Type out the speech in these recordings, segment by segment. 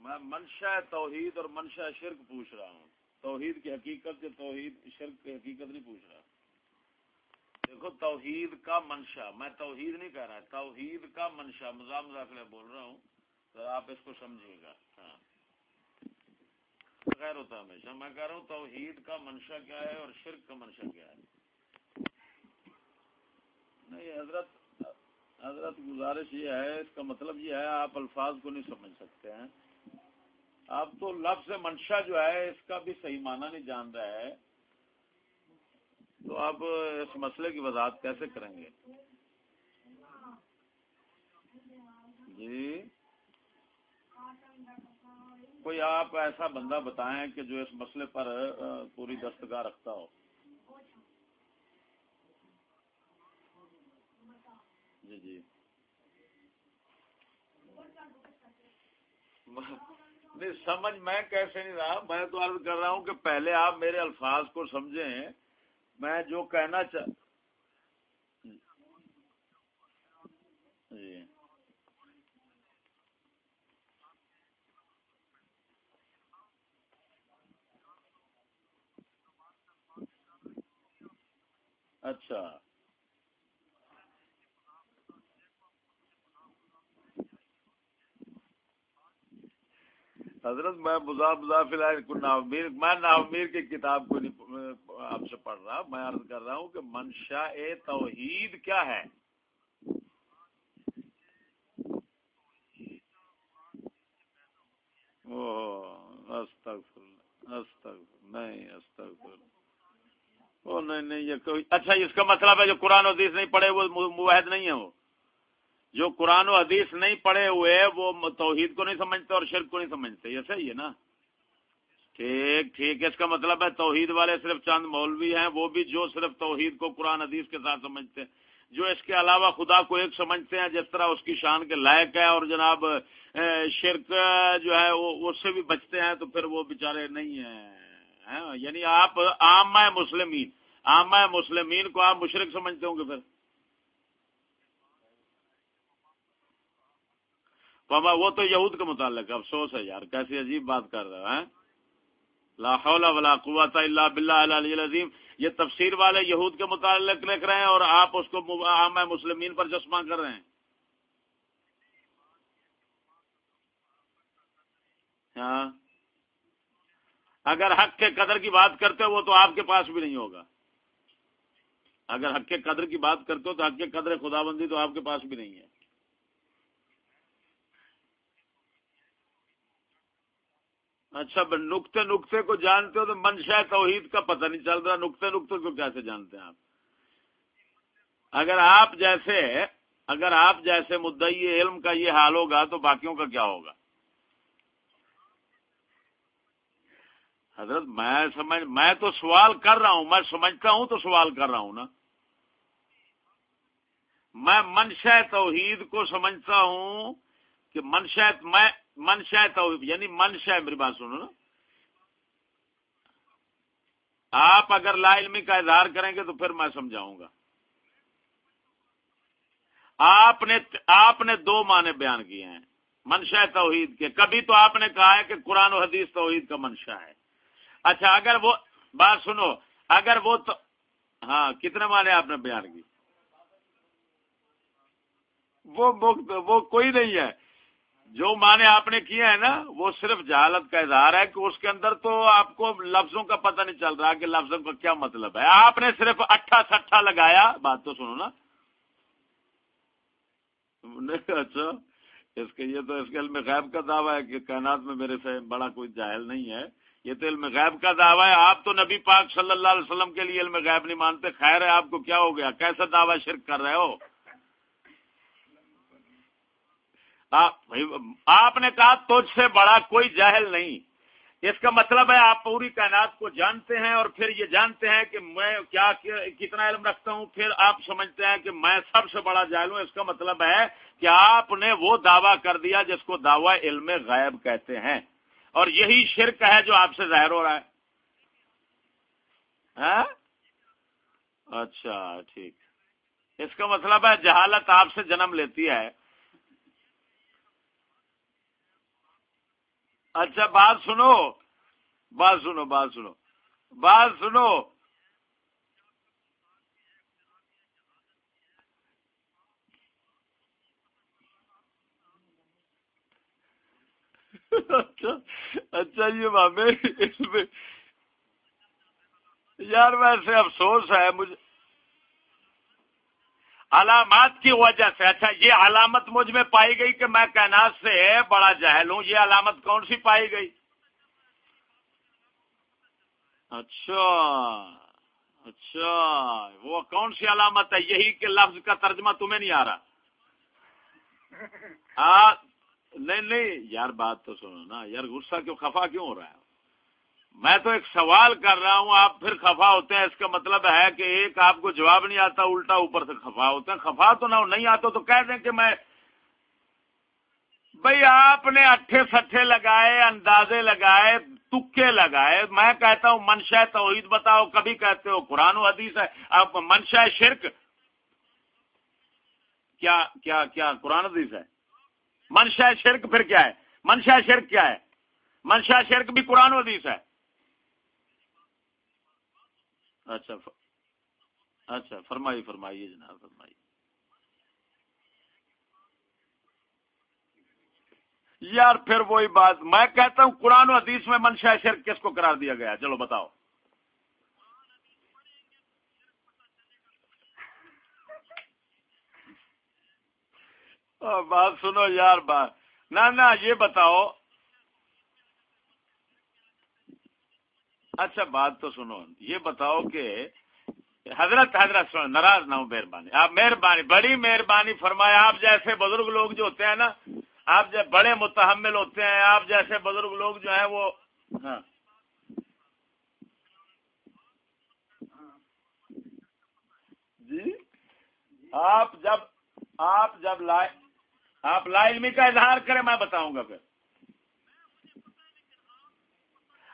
میں منشا توحید اور منشا شرک پوچھ رہا ہوں۔ توحید کی حقیقت توحید شرک کی حقیقت نہیں پوچھ رہا۔ دیکھو، توحید کا منشا میں توحید نہیں کہہ رہا، توحید کا منشا مزاح داخلہ بول رہا ہوں۔ تو آپ اس کو سمجھیے گا۔ ہاں۔ خیر ہوتا ہمیشہ۔ میں کہہ رہا ہوں، توحید کا منشا کیا ہے اور شرک کا منشا کیا ہے؟ نہیں، حضرت حضرت گزارش یہ ہے، اس کا مطلب یہ ہے، آپ الفاظ کو نہیں سمجھ سکتے ہیں۔ آپ تو لفظ منشا جو ہے، اس کا بھی صحیح معنی نہیں جان رہا ہے۔ تو آپ اس مسئلے کی وضاحت کیسے کریں گے؟ جی۔ کوئی آپ ایسا بندہ بتائیں کہ جو اس مسئلے پر پوری دستگاہ رکھتا ہو۔ جی جی۔ نہیں، سمجھ میں کیسے نہیں رہا، میں تو عرض کر رہا ہوں کہ پہلے آپ میرے الفاظ کو سمجھیں، میں جو کہنا چاہ جی۔ اچھا۔ حضرت، میں بزا بزا فی میں نامیر کی کتاب کو نہیں آپ سے پڑھ رہا میں عرض کر رہا ہوں کہ منشا توحید کیا ہے؟ نہیں نہیں نہیں، یہ کوئی اچھا اس کا مطلب ہے جو قرآن و حدیث نہیں پڑھے، وہ موحد نہیں ہے وہ؟ جو قرآن و حدیث نہیں پڑھے ہوئے وہ توحید کو نہیں سمجھتے اور شرک کو نہیں سمجھتے، یہ صحیح ہے نا؟ ٹھیک ٹھیک، اس کا مطلب ہے توحید والے صرف چند مولوی ہیں، وہ بھی جو صرف توحید کو قرآن حدیث کے ساتھ سمجھتے ہیں، جو اس کے علاوہ خدا کو ایک سمجھتے ہیں، جس طرح اس کی شان کے لائق ہے اور جناب شرک جو ہے وہ اس سے بھی بچتے ہیں تو پھر وہ بےچارے نہیں ہیں یعنی آپ عام مسلمین عام مسلمین کو آپ مشرق سمجھتے ہوں گے پھر؟ بابا وہ تو یہود کے متعلق افسوس ہے یار، کیسی عجیب بات کر رہا ہے لا حول ولا قوت الا باللہ العلی العظیم۔ یہ تفسیر والے یہود کے متعلق لکھ رہے ہیں اور آپ اس کو عام مسلمین پر چشمہ کر رہے ہیں۔ ہاں۔ اگر حق کے قدر کی بات کرتے ہو، وہ تو آپ کے پاس بھی نہیں ہوگا۔ اگر حق کے قدر کی بات کرتے ہو، تو حق کے قدر خدا بندی تو آپ کے پاس بھی نہیں ہے۔ اچھا نقطے نقطے کو جانتے ہو تو منشا توحید کا پتہ نہیں چل رہا۔ نقطے نقطے کو کیسے جانتے ہیں آپ؟ اگر آپ جیسے، اگر آپ جیسے مدعی علم کا یہ حال ہوگا تو باقیوں کا کیا ہوگا؟ حضرت، میں سمجھ، میں تو سوال کر رہا ہوں، میں سمجھتا ہوں تو سوال کر رہا ہوں نا۔ میں منشا توحید کو سمجھتا ہوں کہ منشا میں منشا توحید یعنی منشا میری بات سنو نا۔ آپ اگر لا علمی کا اظہار کریں گے تو پھر میں سمجھاؤں گا۔ آپ نے آپ نے دو معنی بیان کیے ہیں منشا توحید کے۔ کبھی تو آپ نے کہا ہے کہ قرآن و حدیث توحید کا منشا ہے۔ اچھا اگر وہ، بات سنو، اگر وہ تو ہاں کتنے معنی آپ نے بیان کی وہ کوئی نہیں ہے۔ جو معنی آپ نے کیا ہے نا، وہ صرف جہالت کا اظہار ہے کہ اس کے اندر تو آپ کو لفظوں کا پتہ نہیں چل رہا کہ لفظوں کا کیا مطلب ہے۔ آپ نے صرف اٹھا سٹھا لگایا، بات تو سنو نا۔ اچھا اس کے یہ تو اس کے علم غیب کا دعویٰ ہے کہ کائنات میں میرے سے بڑا کوئی جاہل نہیں ہے۔ یہ تو علم غیب کا دعویٰ ہے۔ آپ تو نبی پاک صلی اللہ علیہ وسلم کے لیے علم غیب نہیں مانتے۔ خیر ہے، آپ کو کیا ہو گیا؟ کیسا دعویٰ شرک کر رہے ہو؟ آپ نے کہا تجھ سے بڑا کوئی جاہل نہیں۔ اس کا مطلب ہے آپ پوری کائنات کو جانتے ہیں اور پھر یہ جانتے ہیں کہ میں کیا کتنا علم رکھتا ہوں۔ پھر آپ سمجھتے ہیں کہ میں سب سے بڑا جاہل ہوں۔ اس کا مطلب ہے کہ آپ نے وہ دعویٰ کر دیا جس کو دعوی علم غائب کہتے ہیں۔ اور یہی شرک ہے جو آپ سے ظاہر ہو رہا ہے۔ ہاں؟ اچھا ٹھیک۔ اس کا مطلب ہے جہالت آپ سے جنم لیتی ہے۔ اچھا بات سنو۔ بات سنو بات سنو۔ بات سنو۔ اچھا اچھا یہ بابے، اس میں۔ یار، ویسے افسوس ہے مجھے۔ علامات کی وجہ سے۔ اچھا یہ علامت مجھ میں پائی گئی کہ میں کائنات سے بڑا جہل ہوں، یہ علامت کون سی پائی گئی؟ اچھا اچھا وہ کون سی علامت ہے؟ یہی کہ لفظ کا ترجمہ تمہیں نہیں آ رہا۔ نہیں نہیں، یار، بات تو سنو نا، یار، غصہ کیوں، خفا کیوں ہو رہا ہے؟ میں تو ایک سوال کر رہا ہوں، آپ پھر خفا ہوتے ہیں۔ اس کا مطلب ہے کہ ایک آپ کو جواب نہیں آتا، الٹا اوپر سے خفا ہوتے ہیں۔ خفا تو نہ نہیں آتا تو کہہ دیں کہ میں بھائی آپ نے اٹھے سٹھے لگائے، اندازے لگائے، تکے لگائے۔ میں کہتا ہوں منشا توحید بتاؤ۔ کبھی کہتے ہو قرآن و حدیث ہے۔ اب منشا شرک۔ کیا کیا کیا قرآن حدیث ہے؟ منشا شرک پھر کیا ہے؟ منشا شرک کیا ہے؟ منشا شرک بھی قرآن و حدیث ہے۔ اچھا اچھا فرمائی فرمائیے جناب، فرمائیے۔ یار، پھر وہی بات، میں کہتا ہوں قرآن و حدیث میں منشا شرک کس کو قرار دیا گیا چلو بتاؤ۔ بات سنو یار، بات۔ نہ، یہ بتاؤ۔ اچھا بات تو سنو۔ یہ بتاؤ کہ حضرت حضرت سنو، ناراض نہ ہو، مہربانی۔ آپ مہربانی، بڑی مہربانی فرمایا آپ جیسے بزرگ لوگ جو ہوتے ہیں نا، آپ جب بڑے متحمل ہوتے ہیں، آپ جیسے بزرگ لوگ جو ہیں وہ ہاں۔ جی؟ آپ جب آپ جب لائے آپ لا علمی کا اظہار کریں، میں بتاؤں گا پھر۔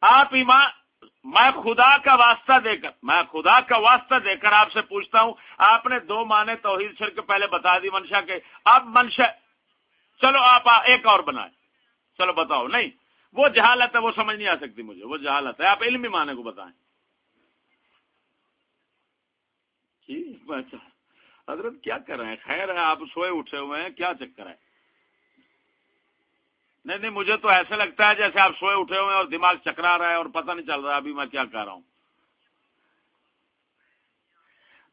آپ ایمان میں خدا کا واسطہ دے کر، میں خدا کا واسطہ دے کر آپ سے پوچھتا ہوں، آپ نے دو مانے توحید شرک پہلے بتا دی منشا کے، اب منشا، چلو آپ ایک اور بنائیں۔ چلو بتاؤ، نہیں، وہ جہالت ہے، وہ سمجھ نہیں آ سکتی مجھے، وہ جہالت ہے۔ آپ علمی معنی کو بتائیں۔ جی، حضرت کیا کر رہے ہیں؟ خیر ہے، آپ سوئے، اٹھے ہوئے ہیں، کیا چکر ہے؟ نہیں نہیں، مجھے تو ایسا لگتا ہے جیسے آپ سوئے اٹھے ہوئے ہیں اور دماغ چکرا رہا ہے اور پتہ نہیں چل رہا ابھی میں کیا کر رہا ہوں۔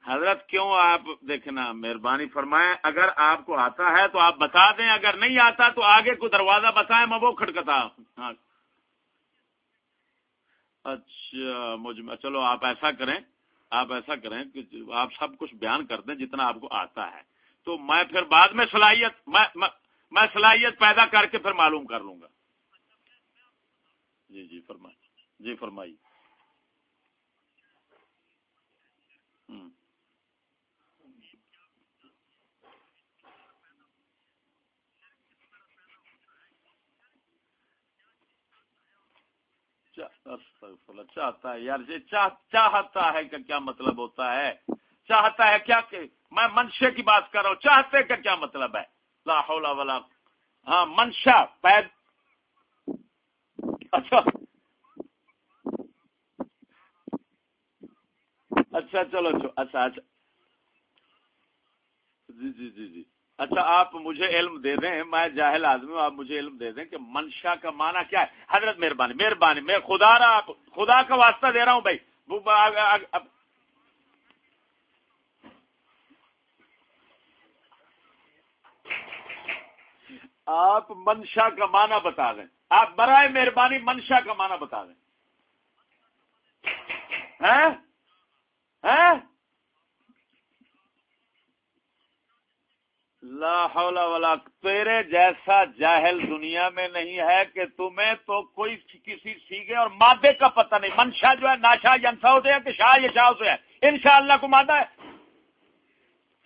حضرت، کیوں آپ دیکھنا مہربانی فرمائیں، اگر آپ کو آتا ہے تو آپ بتا دیں، اگر نہیں آتا تو آگے کو دروازہ بتائیں، میں وہ کھڑکتا ہاں۔ اچھا مجھ میں، چلو آپ ایسا کریں، آپ ایسا کریں کہ آپ سب کچھ بیان کر دیں جتنا آپ کو آتا ہے۔ تو میں پھر بعد میں صلاحیت میں صلاحیت پیدا کر کے پھر معلوم کر لوں گا۔ جی جی فرمائیے۔ جی فرمائیے۔ چاہتا ہے یار، یہ چاہتا ہے کہ کیا مطلب ہوتا ہے؟ چاہتا ہے کیا کہ میں منشے کی بات کر رہا ہوں، چاہتے کا کیا مطلب ہے؟ لا حول ولا ہاں منشا پید اچھا۔ اچھا چلو اچھا اچھا۔ جی جی جی جی۔ اچھا آپ مجھے علم دے دیں، میں جاہل آدمی ہوں، آپ مجھے علم دے دیں کہ منشا کا معنی کیا ہے۔ حضرت مہربانی مہربانی، میں خدا رہا خدا کا واسطہ دے رہا ہوں بھائی۔ آپ منشا کا معنی بتا دیں۔ آپ برائے مہربانی منشا کا معنی بتا دیں۔ لا حول ولا تیرے جیسا جاہل دنیا میں نہیں ہے کہ تمہیں تو کوئی کسی سیگے اور مادے کا پتہ نہیں۔ منشا جو ہے، ناشا جنسا ہوتے ہیں کہ شاہ یہ شاہ سے ہے ان شاء اللہ کو مادہ ہے۔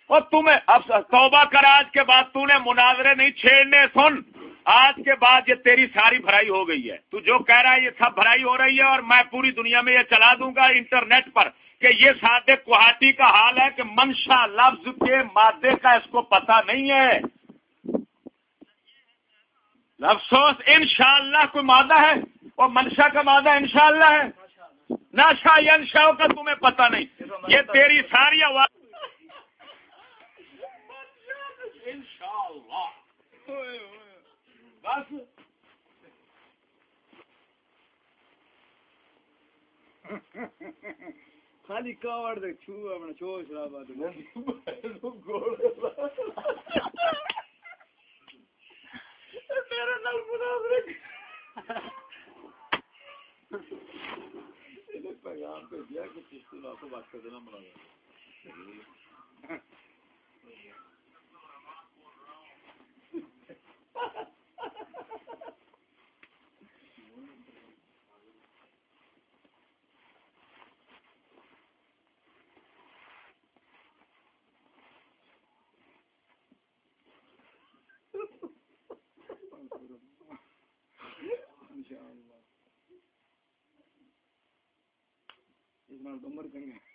اور تمہیں اب توبہ کر، آج کے بعد تو نے مناظرے نہیں چھیڑنے، سن۔ آج کے بعد یہ تیری ساری بھرائی ہو گئی ہے۔ تو جو کہہ رہا ہے یہ سب بھرائی ہو رہی ہے اور میں پوری دنیا میں یہ چلا دوں گا انٹرنیٹ پر کہ یہ سادے کوہاٹی کا حال ہے کہ منشا لفظ کے مادے کا اس کو پتا نہیں ہے۔ افسوس، انشاءاللہ کوئی مادہ ہے؟ اور منشا کا مادہ انشاءاللہ ہے؟ نشا انشا کا تمہیں پتہ نہیں۔ یہ تیری ساری آواز بس۔ خالی کاوڑ دے چھو اپنا چھو شرابا دے۔ میرے نال مناظرے پیغام بھیجا کہ چشتی لا کو کر دینا ملا اس نال عمر چنگے